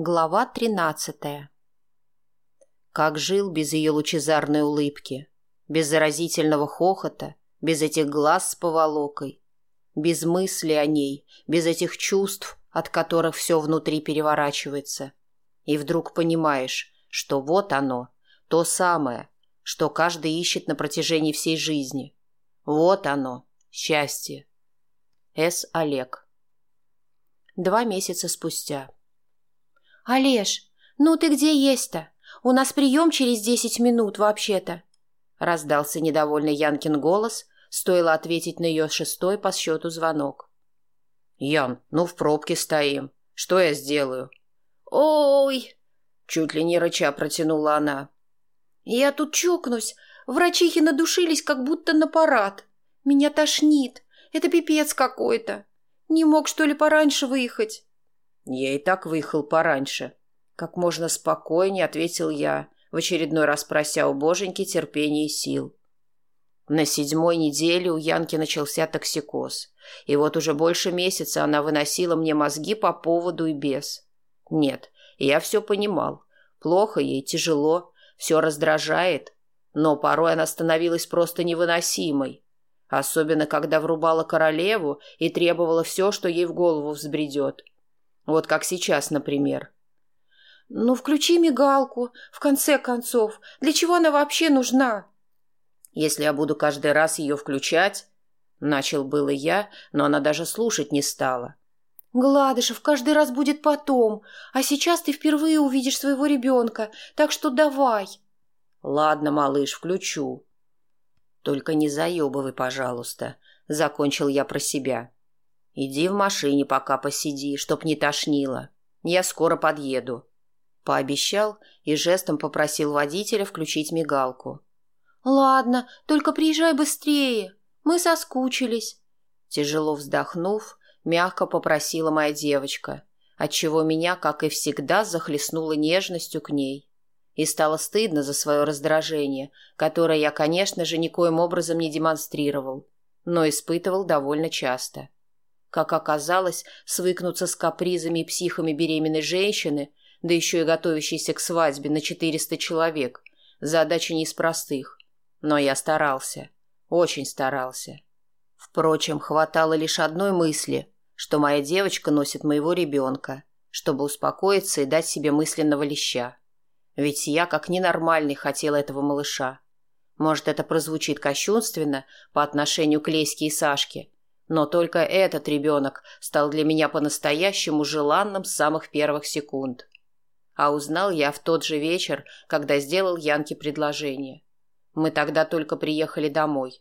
Глава тринадцатая Как жил без ее лучезарной улыбки, без заразительного хохота, без этих глаз с поволокой, без мысли о ней, без этих чувств, от которых все внутри переворачивается. И вдруг понимаешь, что вот оно, то самое, что каждый ищет на протяжении всей жизни. Вот оно, счастье. С. Олег Два месяца спустя. «Олеж, ну ты где есть-то? У нас прием через десять минут вообще-то», — раздался недовольный Янкин голос, стоило ответить на ее шестой по счету звонок. «Ян, ну в пробке стоим. Что я сделаю?» «Ой!» — чуть ли не рыча протянула она. «Я тут чокнусь. Врачихи надушились, как будто на парад. Меня тошнит. Это пипец какой-то. Не мог, что ли, пораньше выехать?» «Я и так выехал пораньше», — как можно спокойнее ответил я, в очередной раз прося у боженьки терпения и сил. На седьмой неделе у Янки начался токсикоз, и вот уже больше месяца она выносила мне мозги по поводу и без. Нет, я все понимал. Плохо ей, тяжело, все раздражает, но порой она становилась просто невыносимой. Особенно, когда врубала королеву и требовала все, что ей в голову взбредет — вот как сейчас, например. «Ну, включи мигалку, в конце концов. Для чего она вообще нужна?» «Если я буду каждый раз ее включать...» Начал было я, но она даже слушать не стала. «Гладышев, каждый раз будет потом, а сейчас ты впервые увидишь своего ребенка, так что давай». «Ладно, малыш, включу». «Только не заебывай, пожалуйста», — закончил я про себя. «Иди в машине пока посиди, чтоб не тошнило. Я скоро подъеду». Пообещал и жестом попросил водителя включить мигалку. «Ладно, только приезжай быстрее. Мы соскучились». Тяжело вздохнув, мягко попросила моя девочка, отчего меня, как и всегда, захлестнуло нежностью к ней. И стало стыдно за свое раздражение, которое я, конечно же, никоим образом не демонстрировал, но испытывал довольно часто. Как оказалось, свыкнуться с капризами и психами беременной женщины, да еще и готовящейся к свадьбе на 400 человек, задача не из простых. Но я старался. Очень старался. Впрочем, хватало лишь одной мысли, что моя девочка носит моего ребенка, чтобы успокоиться и дать себе мысленного леща. Ведь я, как ненормальный, хотел этого малыша. Может, это прозвучит кощунственно по отношению к Леське и Сашке, но только этот ребенок стал для меня по-настоящему желанным с самых первых секунд. А узнал я в тот же вечер, когда сделал Янке предложение. Мы тогда только приехали домой.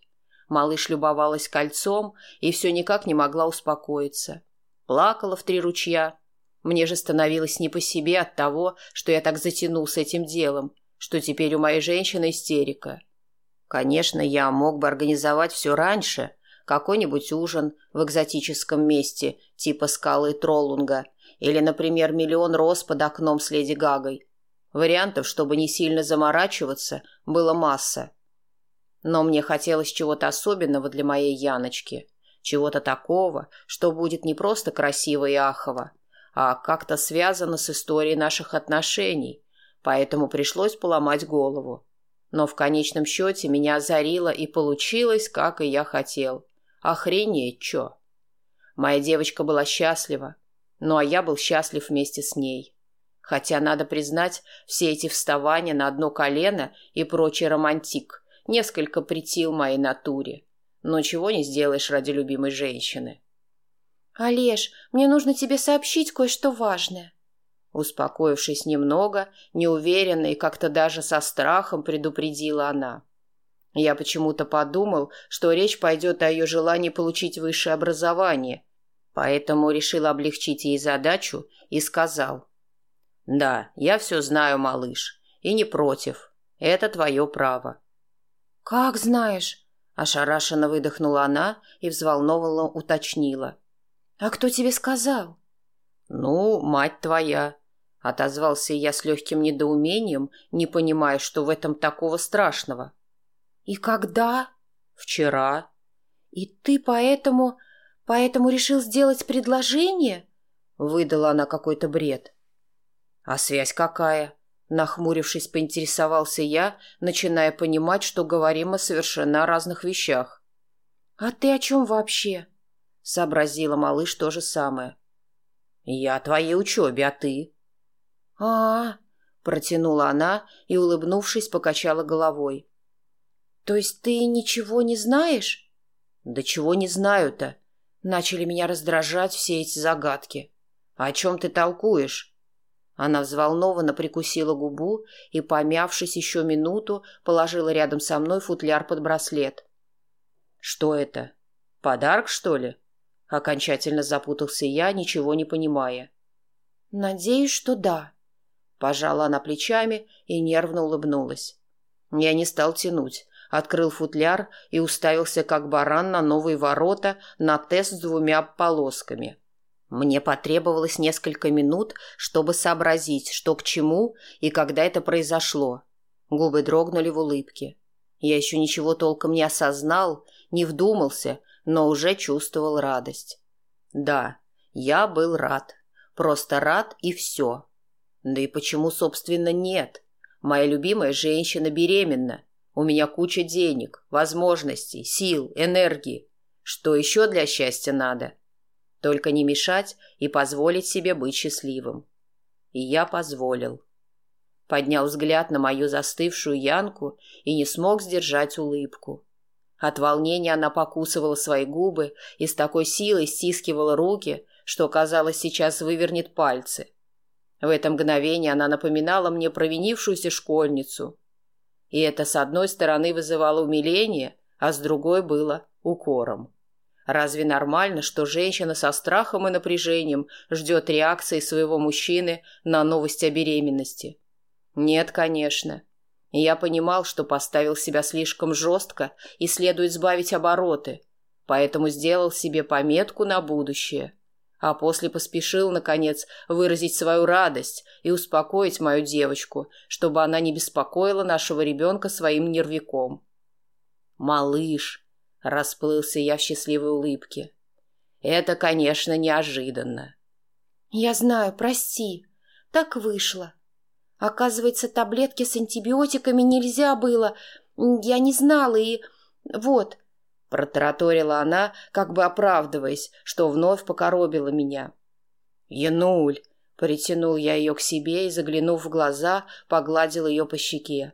Малыш любовалась кольцом и все никак не могла успокоиться. Плакала в три ручья. Мне же становилось не по себе от того, что я так затянул с этим делом, что теперь у моей женщины истерика. Конечно, я мог бы организовать все раньше, какой-нибудь ужин в экзотическом месте, типа скалы Троллунга, или, например, миллион роз под окном с Леди Гагой. Вариантов, чтобы не сильно заморачиваться, было масса. Но мне хотелось чего-то особенного для моей Яночки, чего-то такого, что будет не просто красиво и ахово, а как-то связано с историей наших отношений, поэтому пришлось поломать голову. Но в конечном счете меня озарило и получилось, как и я хотел. Охренеть, чё. Моя девочка была счастлива, ну а я был счастлив вместе с ней. Хотя, надо признать, все эти вставания на одно колено и прочий романтик несколько притил моей натуре. Но чего не сделаешь ради любимой женщины. «Олеж, мне нужно тебе сообщить кое-что важное». Успокоившись немного, неуверенно и как-то даже со страхом предупредила она. Я почему-то подумал, что речь пойдет о ее желании получить высшее образование, поэтому решил облегчить ей задачу и сказал. «Да, я все знаю, малыш, и не против. Это твое право». «Как знаешь?» – ошарашенно выдохнула она и взволнованно уточнила. «А кто тебе сказал?» «Ну, мать твоя», – отозвался я с легким недоумением, не понимая, что в этом такого страшного. «И когда?» «Вчера». «И ты поэтому... поэтому решил сделать предложение?» Выдала она какой-то бред. А связь какая? Нахмурившись, поинтересовался я, начиная понимать, что говорим о совершенно разных вещах. «А ты о чем вообще?» — сообразила малыш то же самое. «Я о твоей учебе, а ты?» «А-а-а», протянула она и, улыбнувшись, покачала головой. «То есть ты ничего не знаешь?» «Да чего не знаю-то?» Начали меня раздражать все эти загадки. «О чем ты толкуешь?» Она взволнованно прикусила губу и, помявшись еще минуту, положила рядом со мной футляр под браслет. «Что это? Подарок, что ли?» Окончательно запутался я, ничего не понимая. «Надеюсь, что да», Пожала она плечами и нервно улыбнулась. Я не стал тянуть. Открыл футляр и уставился, как баран, на новые ворота на тест с двумя полосками. Мне потребовалось несколько минут, чтобы сообразить, что к чему и когда это произошло. Губы дрогнули в улыбке. Я еще ничего толком не осознал, не вдумался, но уже чувствовал радость. Да, я был рад. Просто рад и все. Да и почему, собственно, нет? Моя любимая женщина беременна. У меня куча денег, возможностей, сил, энергии. Что еще для счастья надо? Только не мешать и позволить себе быть счастливым. И я позволил. Поднял взгляд на мою застывшую Янку и не смог сдержать улыбку. От волнения она покусывала свои губы и с такой силой стискивала руки, что, казалось, сейчас вывернет пальцы. В это мгновение она напоминала мне провинившуюся школьницу. И это с одной стороны вызывало умиление, а с другой было укором. Разве нормально, что женщина со страхом и напряжением ждет реакции своего мужчины на новость о беременности? Нет, конечно. Я понимал, что поставил себя слишком жестко и следует сбавить обороты, поэтому сделал себе пометку на будущее а после поспешил, наконец, выразить свою радость и успокоить мою девочку, чтобы она не беспокоила нашего ребенка своим нервиком. «Малыш!» — расплылся я в счастливой улыбке. «Это, конечно, неожиданно». «Я знаю, прости. Так вышло. Оказывается, таблетки с антибиотиками нельзя было. Я не знала и... Вот, Протараторила она, как бы оправдываясь, что вновь покоробила меня. «Януль!» — притянул я ее к себе и, заглянув в глаза, погладил ее по щеке.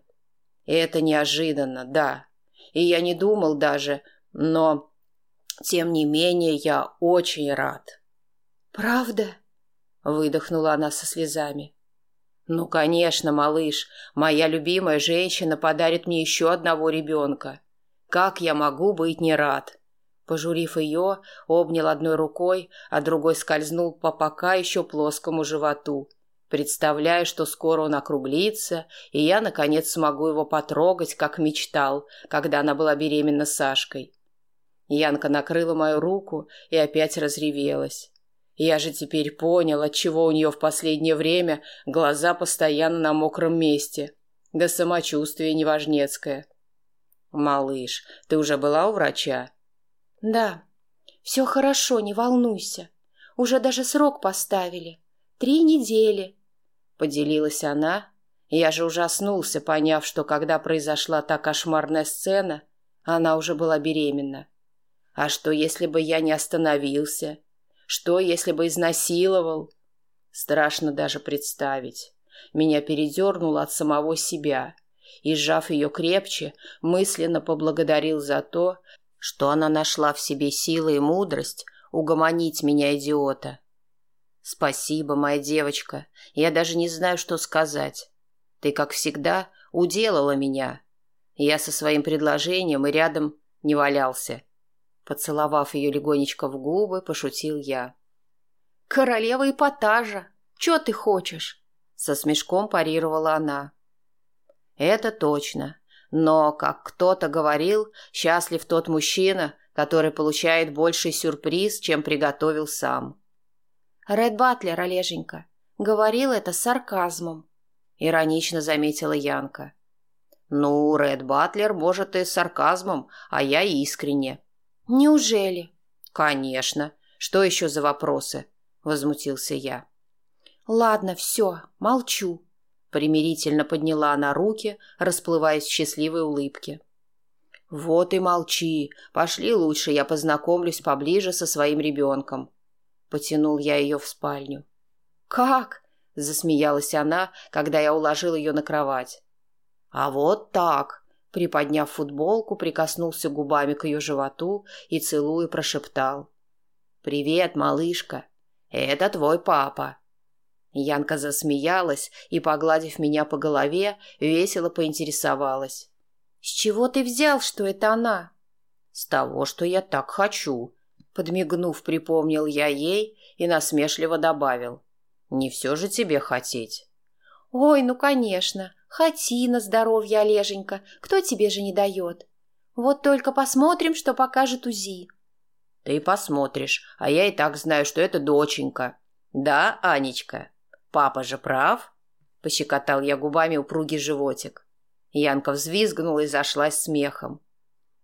«Это неожиданно, да. И я не думал даже, но... Тем не менее, я очень рад». «Правда?» — выдохнула она со слезами. «Ну, конечно, малыш, моя любимая женщина подарит мне еще одного ребенка. Как я могу быть не рад? Пожурив ее, обнял одной рукой, а другой скользнул по пока еще плоскому животу, представляя, что скоро он округлится, и я, наконец, смогу его потрогать, как мечтал, когда она была беременна Сашкой. Янка накрыла мою руку и опять разревелась. Я же теперь понял, отчего у нее в последнее время глаза постоянно на мокром месте. Да самочувствие неважнецкое. «Малыш, ты уже была у врача?» «Да. Все хорошо, не волнуйся. Уже даже срок поставили. Три недели», — поделилась она. Я же ужаснулся, поняв, что когда произошла та кошмарная сцена, она уже была беременна. А что, если бы я не остановился? Что, если бы изнасиловал? Страшно даже представить. Меня передернуло от самого себя и, сжав ее крепче, мысленно поблагодарил за то, что она нашла в себе силы и мудрость угомонить меня, идиота. «Спасибо, моя девочка. Я даже не знаю, что сказать. Ты, как всегда, уделала меня. Я со своим предложением и рядом не валялся». Поцеловав ее легонечко в губы, пошутил я. «Королева эпатажа! Че ты хочешь?» Со смешком парировала она. Это точно. Но, как кто-то говорил, счастлив тот мужчина, который получает больший сюрприз, чем приготовил сам. Ред Батлер, Олеженька, говорил это с сарказмом. Иронично заметила Янка. Ну, Ред Батлер, может, и с сарказмом, а я искренне. Неужели? Конечно. Что еще за вопросы? Возмутился я. Ладно, все, молчу. Примирительно подняла она руки, расплываясь в счастливой улыбке. «Вот и молчи. Пошли лучше, я познакомлюсь поближе со своим ребенком». Потянул я ее в спальню. «Как?» – засмеялась она, когда я уложил ее на кровать. «А вот так!» – приподняв футболку, прикоснулся губами к ее животу и, целуя, прошептал. «Привет, малышка. Это твой папа». Янка засмеялась и, погладив меня по голове, весело поинтересовалась. «С чего ты взял, что это она?» «С того, что я так хочу», — подмигнув, припомнил я ей и насмешливо добавил. «Не все же тебе хотеть». «Ой, ну, конечно. Хоти на здоровье, Олеженька. Кто тебе же не дает? Вот только посмотрим, что покажет УЗИ». Ты посмотришь, а я и так знаю, что это доченька. Да, Анечка? Папа же прав? Пощекотал я губами упругий животик. Янка взвизгнула и зашлась смехом.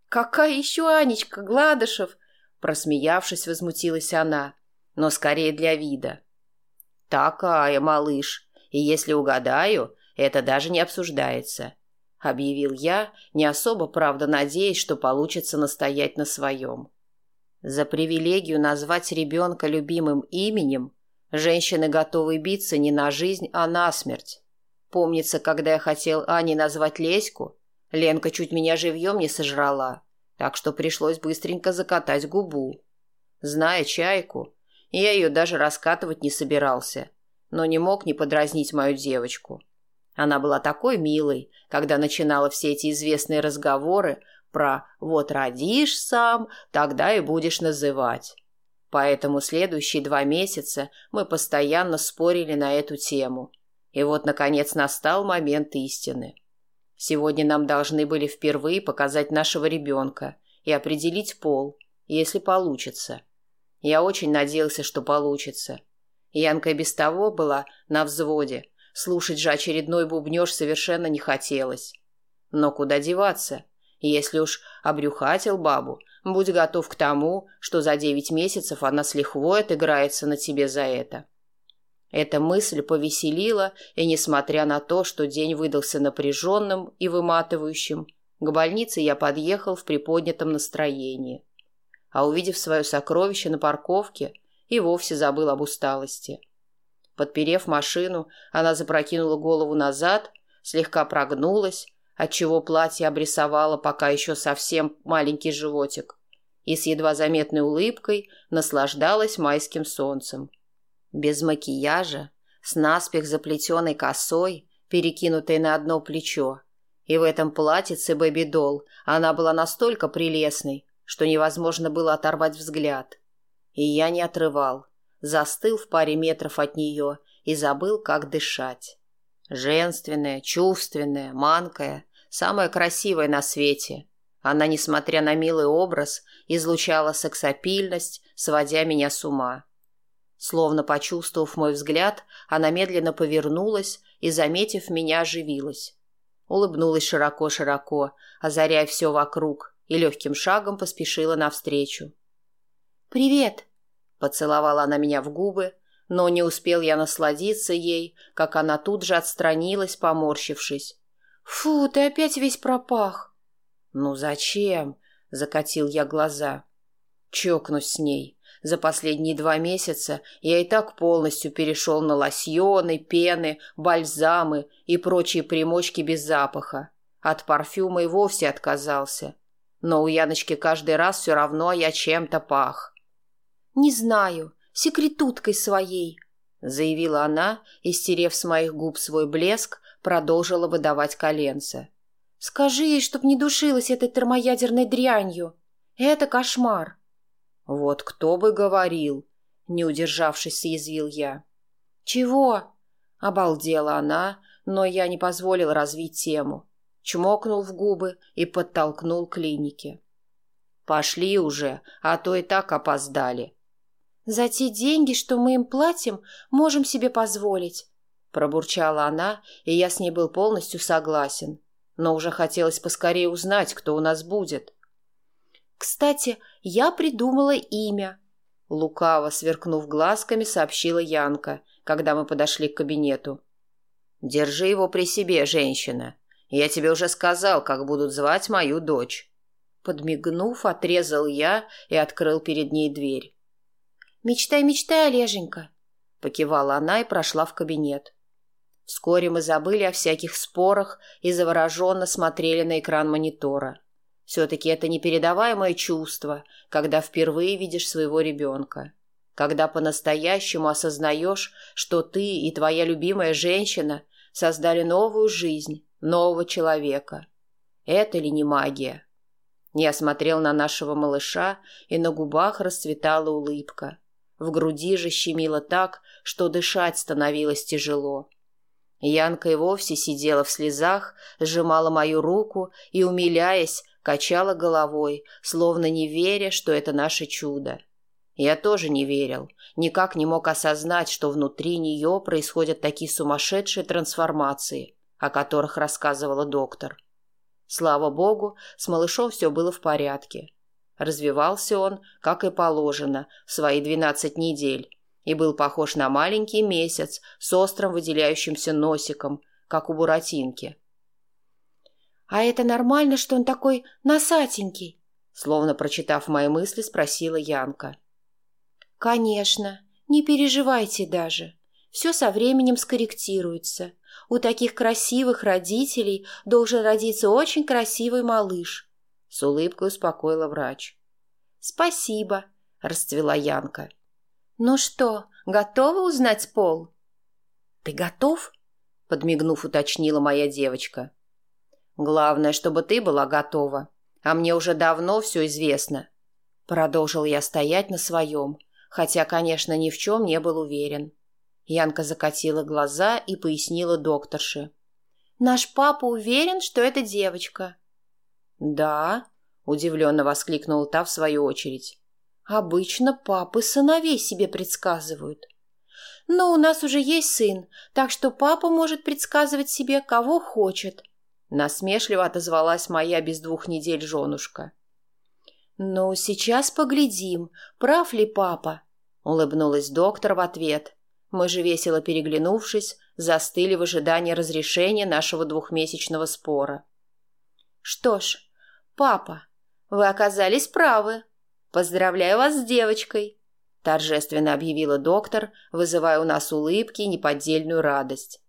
«Какая еще Анечка, Гладышев?» Просмеявшись, возмутилась она, но скорее для вида. «Такая, малыш, и если угадаю, это даже не обсуждается», — объявил я, не особо, правда, надеясь, что получится настоять на своем. За привилегию назвать ребенка любимым именем женщины готовы биться не на жизнь, а на смерть. Помнится, когда я хотел Ане назвать Леську, Ленка чуть меня живьем не сожрала, так что пришлось быстренько закатать губу. Зная чайку, я ее даже раскатывать не собирался, но не мог не подразнить мою девочку. Она была такой милой, когда начинала все эти известные разговоры про «вот родишь сам, тогда и будешь называть». Поэтому следующие два месяца мы постоянно спорили на эту тему. И вот, наконец, настал момент истины. Сегодня нам должны были впервые показать нашего ребенка и определить пол, если получится. Я очень надеялся, что получится. Янка без того была на взводе. Слушать же очередной бубнеж совершенно не хотелось. Но куда деваться? Если уж обрюхатил бабу, будь готов к тому, что за девять месяцев она с лихвой отыграется на тебе за это. Эта мысль повеселила, и, несмотря на то, что день выдался напряженным и выматывающим, к больнице я подъехал в приподнятом настроении. А увидев свое сокровище на парковке, и вовсе забыл об усталости. Подперев машину, она запрокинула голову назад, слегка прогнулась, отчего платье обрисовало пока еще совсем маленький животик, и с едва заметной улыбкой наслаждалась майским солнцем. Без макияжа, с наспех заплетенной косой, перекинутой на одно плечо, и в этом платьице бэби-долл она была настолько прелестной, что невозможно было оторвать взгляд. И я не отрывал, застыл в паре метров от нее и забыл, как дышать. Женственная, чувственная, манкая, самая красивая на свете. Она, несмотря на милый образ, излучала сексапильность, сводя меня с ума. Словно почувствовав мой взгляд, она медленно повернулась и, заметив меня, оживилась. Улыбнулась широко-широко, озаряя все вокруг, и легким шагом поспешила навстречу. «Привет!» – поцеловала она меня в губы, но не успел я насладиться ей, как она тут же отстранилась, поморщившись, «Фу, ты опять весь пропах!» «Ну зачем?» — закатил я глаза. «Чокнусь с ней. За последние два месяца я и так полностью перешел на лосьоны, пены, бальзамы и прочие примочки без запаха. От парфюма и вовсе отказался. Но у Яночки каждый раз все равно я чем-то пах». «Не знаю, секретуткой своей», — заявила она, истерев с моих губ свой блеск, продолжила выдавать коленца. «Скажи ей, чтоб не душилась этой термоядерной дрянью. Это кошмар». «Вот кто бы говорил!» — не удержавшись, съязвил я. «Чего?» — обалдела она, но я не позволил развить тему. Чмокнул в губы и подтолкнул к клинике. «Пошли уже, а то и так опоздали». «За те деньги, что мы им платим, можем себе позволить. Пробурчала она, и я с ней был полностью согласен. Но уже хотелось поскорее узнать, кто у нас будет. «Кстати, я придумала имя», — Лукаво, сверкнув глазками, сообщила Янка, когда мы подошли к кабинету. «Держи его при себе, женщина. Я тебе уже сказал, как будут звать мою дочь». Подмигнув, отрезал я и открыл перед ней дверь. «Мечтай, мечтай, Олеженька!» Покивала она и прошла в кабинет. Вскоре мы забыли о всяких спорах и завороженно смотрели на экран монитора. Все-таки это непередаваемое чувство, когда впервые видишь своего ребенка. Когда по-настоящему осознаешь, что ты и твоя любимая женщина создали новую жизнь, нового человека. Это ли не магия? Я смотрел на нашего малыша, и на губах расцветала улыбка. В груди же щемило так, что дышать становилось тяжело. Янка и вовсе сидела в слезах, сжимала мою руку и, умиляясь, качала головой, словно не веря, что это наше чудо. Я тоже не верил, никак не мог осознать, что внутри нее происходят такие сумасшедшие трансформации, о которых рассказывала доктор. Слава богу, с малышом все было в порядке. Развивался он, как и положено, в свои двенадцать недель, и был похож на маленький месяц с острым выделяющимся носиком, как у Буратинки. «А это нормально, что он такой носатенький?» Словно прочитав мои мысли, спросила Янка. «Конечно. Не переживайте даже. Все со временем скорректируется. У таких красивых родителей должен родиться очень красивый малыш», — с улыбкой успокоила врач. «Спасибо», — расцвела Янка. «Ну что, готова узнать пол?» «Ты готов?» — подмигнув, уточнила моя девочка. Главное, чтобы ты была готова. А мне уже давно все известно. Продолжил я стоять на своем, хотя, конечно, ни в чем не был уверен. Янка закатила глаза и пояснила докторше. «Наш папа уверен, что это девочка». «Да?» – удивленно воскликнула та в свою очередь. «Обычно папы сыновей себе предсказывают. Но у нас уже есть сын, так что папа может предсказывать себе, кого хочет», Насмешливо отозвалась моя без двух недель женушка. «Ну, сейчас поглядим, прав ли папа?» — улыбнулась доктор в ответ. Мы же, весело переглянувшись, застыли в ожидании разрешения нашего двухмесячного спора. «Что ж, папа, вы оказались правы. Поздравляю вас с девочкой!» — торжественно объявила доктор, вызывая у нас улыбки и неподдельную радость.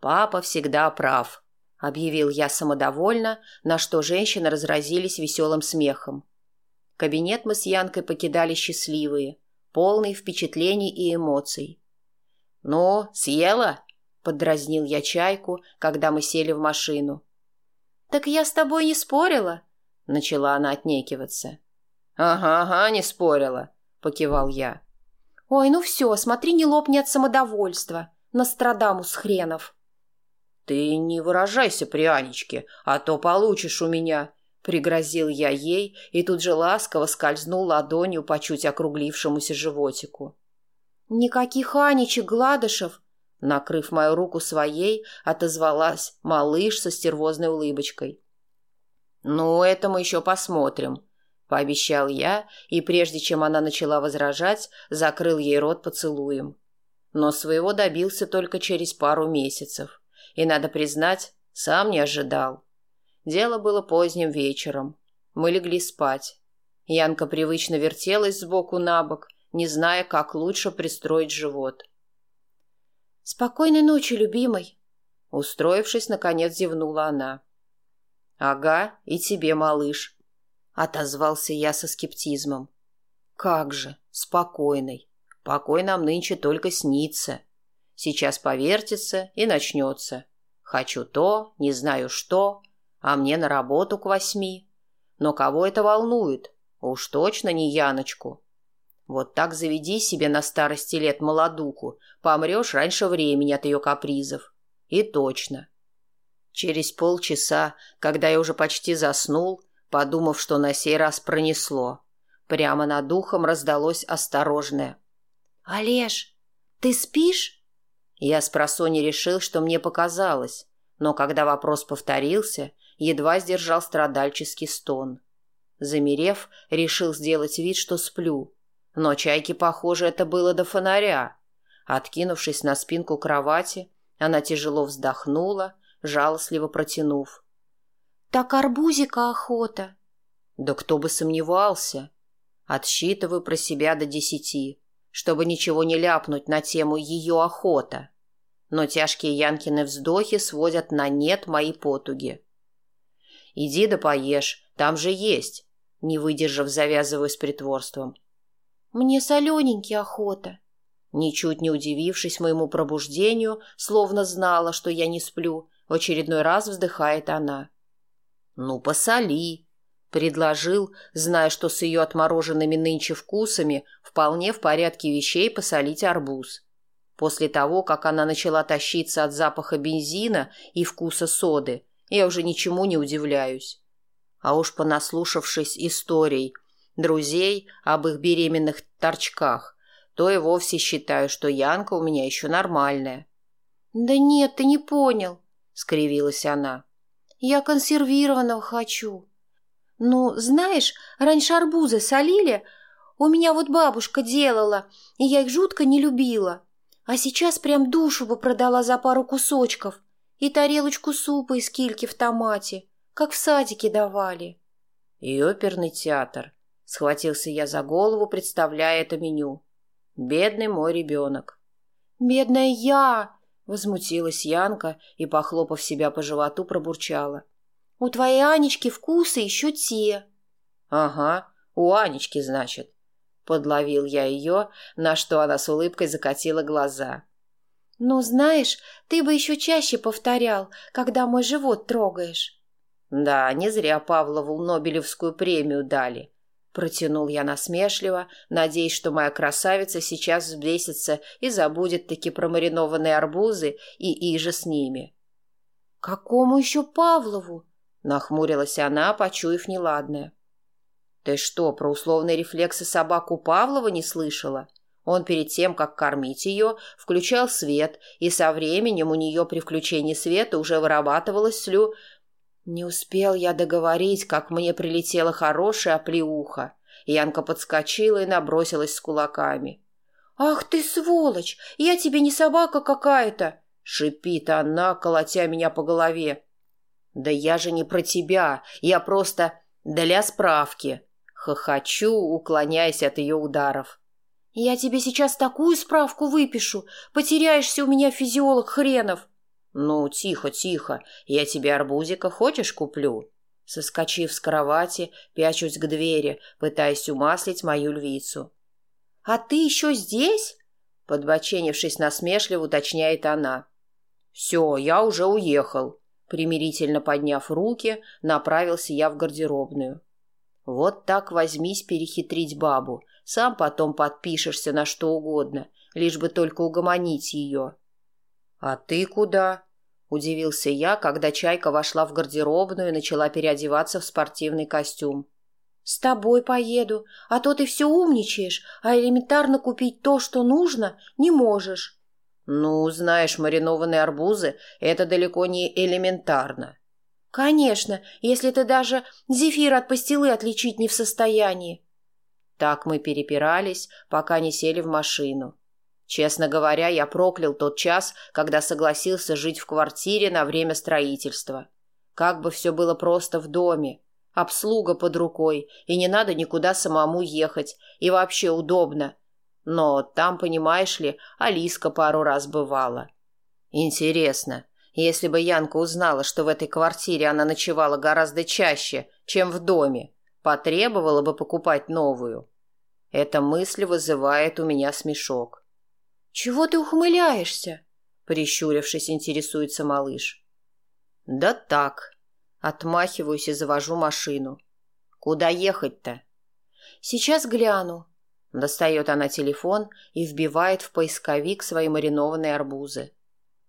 «Папа всегда прав», объявил я самодовольно, на что женщины разразились веселым смехом. Кабинет мы с Янкой покидали счастливые, полные впечатлений и эмоций. «Ну, съела?» – поддразнил я чайку, когда мы сели в машину. «Так я с тобой не спорила?» – начала она отнекиваться. «Ага, ага, не спорила», – покивал я. «Ой, ну все, смотри, не лопни от самодовольства. Нострадамус хренов». «Ты не выражайся при Анечке, а то получишь у меня», — пригрозил я ей и тут же ласково скользнул ладонью по чуть округлившемуся животику. «Никаких Анечек, Гладышев!» Накрыв мою руку своей, отозвалась малыш со стервозной улыбочкой. «Ну, это мы еще посмотрим», — пообещал я, и прежде чем она начала возражать, закрыл ей рот поцелуем. Но своего добился только через пару месяцев. И, надо признать, сам не ожидал. Дело было поздним вечером. Мы легли спать. Янка привычно вертелась сбоку на бок, не зная, как лучше пристроить живот. «Спокойной ночи, любимый!» Устроившись, наконец зевнула она. «Ага, и тебе, малыш», — отозвался я со скептизмом. «Как же, спокойный. Покой нам нынче только снится. Сейчас повертится и начнется. Хочу то, не знаю что, а мне на работу к восьми. Но кого это волнует? Уж точно не Яночку. Вот так заведи себе на старости лет молодуху, помрешь раньше времени от ее капризов. И точно. Через полчаса, когда я уже почти заснул, подумав, что на сей раз пронесло, прямо над ухом раздалось осторожное. «Олеж, ты спишь?» Я с просони решил, что мне показалось, но когда вопрос повторился, едва сдержал страдальческий стон. Замерев, решил сделать вид, что сплю, Но чайке, похоже, это было до фонаря. Откинувшись на спинку кровати, она тяжело вздохнула, жалостливо протянув. «Так арбузика охота!» «Да кто бы сомневался!» Отсчитываю про себя до десяти, чтобы ничего не ляпнуть на тему ее охота. Но тяжкие Янкины вздохи сводят на нет мои потуги. «Иди да поешь, там же есть!» Не выдержав, завязываю с притворством. «Мне солененький охота!» Ничуть не удивившись моему пробуждению, словно знала, что я не сплю, в очередной раз вздыхает она. «Ну, посоли!» — предложил, зная, что с ее отмороженными нынче вкусами вполне в порядке вещей посолить арбуз. После того, как она начала тащиться от запаха бензина и вкуса соды, я уже ничему не удивляюсь. А уж понаслушавшись историй друзей об их беременных торчках, то и вовсе считаю, что Янка у меня еще нормальная. «Да нет, ты не понял», — скривилась она. «Я консервированного хочу. Ну, знаешь, раньше арбузы солили, у меня вот бабушка делала, и я их жутко не любила. А сейчас прям душу бы продала за пару кусочков и тарелочку супа из кильки в томате, как в садике давали». «И оперный театр», — схватился я за голову, представляя это меню. Бедный мой ребенок. «Бедная я!» — возмутилась Янка и, похлопав себя по животу, пробурчала. «У твоей Анечки вкусы еще те». «Ага, у Анечки, значит». Подловил я ее, на что она с улыбкой закатила глаза. «Ну, знаешь, ты бы еще чаще повторял, когда мой живот трогаешь». Да, не зря Павлову Нобелевскую премию дали. Протянул я насмешливо, надеясь, что моя красавица сейчас взбесится и забудет таки про маринованные арбузы и иже с ними. «Какому еще Павлову?» — нахмурилась она, почуяв неладное. «Ты что, про условные рефлексы собаку Павлова не слышала?» Он перед тем, как кормить ее, включал свет, и со временем у нее при включении света уже вырабатывалась слю... Не успел я договорить, как мне прилетела хорошая оплеуха. Янка подскочила и набросилась с кулаками. «Ах ты, сволочь! Я тебе не собака какая-то!» — шипит она, колотя меня по голове. «Да я же не про тебя, я просто для справки!» Хохочу, уклоняясь от ее ударов. «Я тебе сейчас такую справку выпишу, потеряешься у меня физиолог хренов!» «Ну, тихо, тихо, я тебе арбузика хочешь куплю?» Соскочив с кровати, пячусь к двери, пытаясь умаслить мою львицу. «А ты еще здесь?» Подбоченившись насмешливо, уточняет она. «Все, я уже уехал». Примирительно подняв руки, направился я в гардеробную. Вот так возьмись перехитрить бабу. Сам потом подпишешься на что угодно, лишь бы только угомонить ее. «А ты куда?» – удивился я, когда Чайка вошла в гардеробную и начала переодеваться в спортивный костюм. «С тобой поеду, а то ты все умничаешь, а элементарно купить то, что нужно, не можешь». «Ну, знаешь, маринованные арбузы – это далеко не элементарно». «Конечно, если ты даже зефир от пастилы отличить не в состоянии». Так мы перепирались, пока не сели в машину. Честно говоря, я проклял тот час, когда согласился жить в квартире на время строительства. Как бы все было просто в доме. Обслуга под рукой, и не надо никуда самому ехать, и вообще удобно. Но там, понимаешь ли, Алиска пару раз бывала. Интересно, если бы Янка узнала, что в этой квартире она ночевала гораздо чаще, чем в доме, потребовала бы покупать новую. Эта мысль вызывает у меня смешок. «Чего ты ухмыляешься?» — прищурившись, интересуется малыш. «Да так». Отмахиваюсь и завожу машину. «Куда ехать-то?» «Сейчас гляну». Достает она телефон и вбивает в поисковик свои маринованные арбузы.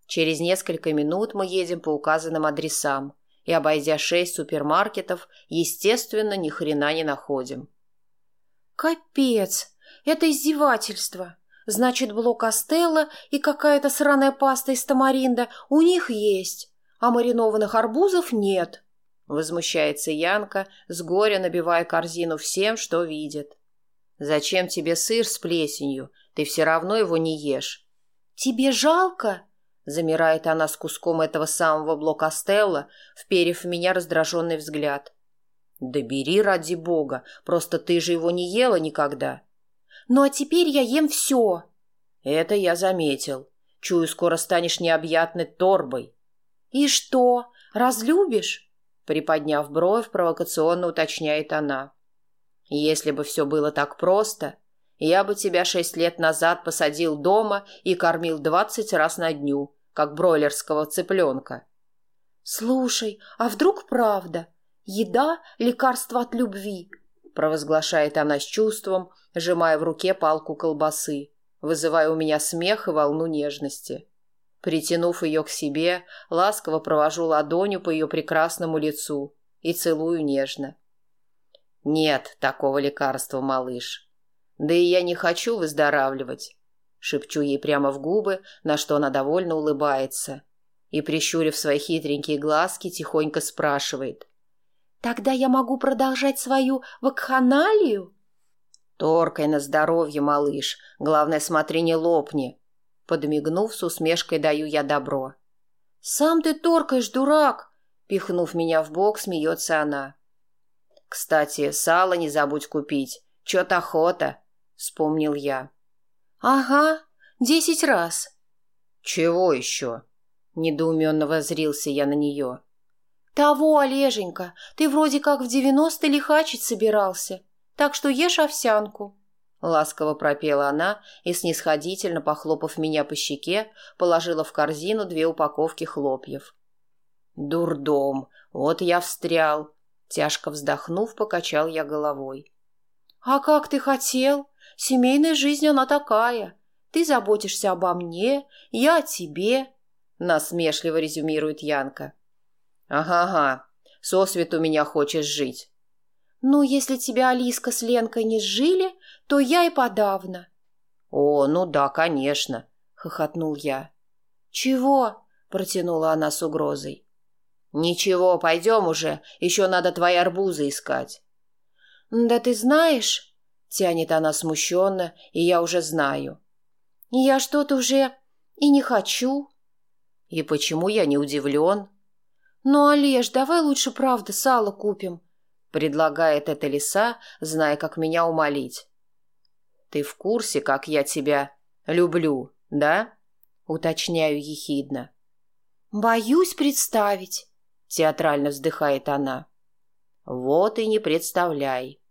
Через несколько минут мы едем по указанным адресам и, обойдя шесть супермаркетов, естественно, ни хрена не находим. «Капец! Это издевательство!» Значит, блок Астелла и какая-то сраная паста из тамаринда у них есть, а маринованных арбузов нет. Возмущается Янка, с горя набивая корзину всем, что видит. Зачем тебе сыр с плесенью? Ты все равно его не ешь. Тебе жалко? Замирает она с куском этого самого блокастелла, вперев в меня раздраженный взгляд. Да бери ради бога, просто ты же его не ела никогда. Ну а теперь я ем все. Это я заметил. Чую, скоро станешь необъятной торбой. И что, разлюбишь? Приподняв бровь, провокационно уточняет она. Если бы все было так просто, я бы тебя шесть лет назад посадил дома и кормил двадцать раз на дню, как бройлерского цыпленка. Слушай, а вдруг правда? Еда – лекарство от любви, провозглашает она с чувством, сжимая в руке палку колбасы, вызывая у меня смех и волну нежности. Притянув ее к себе, ласково провожу ладонью по ее прекрасному лицу и целую нежно. «Нет такого лекарства, малыш. Да и я не хочу выздоравливать», — шепчу ей прямо в губы, на что она довольно улыбается. И, прищурив свои хитренькие глазки, тихонько спрашивает. «Тогда я могу продолжать свою вакханалию?» «Торкай на здоровье, малыш. Главное, смотри, не лопни». Подмигнув, с усмешкой даю я добро. «Сам ты торкаешь, дурак!» Пихнув меня в бок, смеется она. «Кстати, сало не забудь купить. Чё-то охота», — вспомнил я. «Ага, десять раз». «Чего еще?» — недоуменно возрился я на нее. «Того, Олеженька, ты вроде как в девяносто лихачить собирался, так что ешь овсянку». Ласково пропела она и, снисходительно похлопав меня по щеке, положила в корзину две упаковки хлопьев. «Дурдом! Вот я встрял!» Тяжко вздохнув, покачал я головой. «А как ты хотел? Семейная жизнь она такая. Ты заботишься обо мне, я о тебе», — насмешливо резюмирует Янка. «Ага-ага, сосвету меня хочешь жить». «Ну, если тебя Алиска с Ленкой не сжили, то я и подавно». «О, ну да, конечно», — хохотнул я. «Чего?» — протянула она с угрозой. «Ничего, пойдем уже, еще надо твои арбузы искать». «Да ты знаешь...» — тянет она смущенно, и я уже знаю. «Я что-то уже и не хочу». «И почему я не удивлен?» «Ну, Олеж, давай лучше правда сало купим», — предлагает эта лиса, зная, как меня умолить. «Ты в курсе, как я тебя люблю, да?» — уточняю ехидно. «Боюсь представить». Театрально вздыхает она. Вот и не представляй.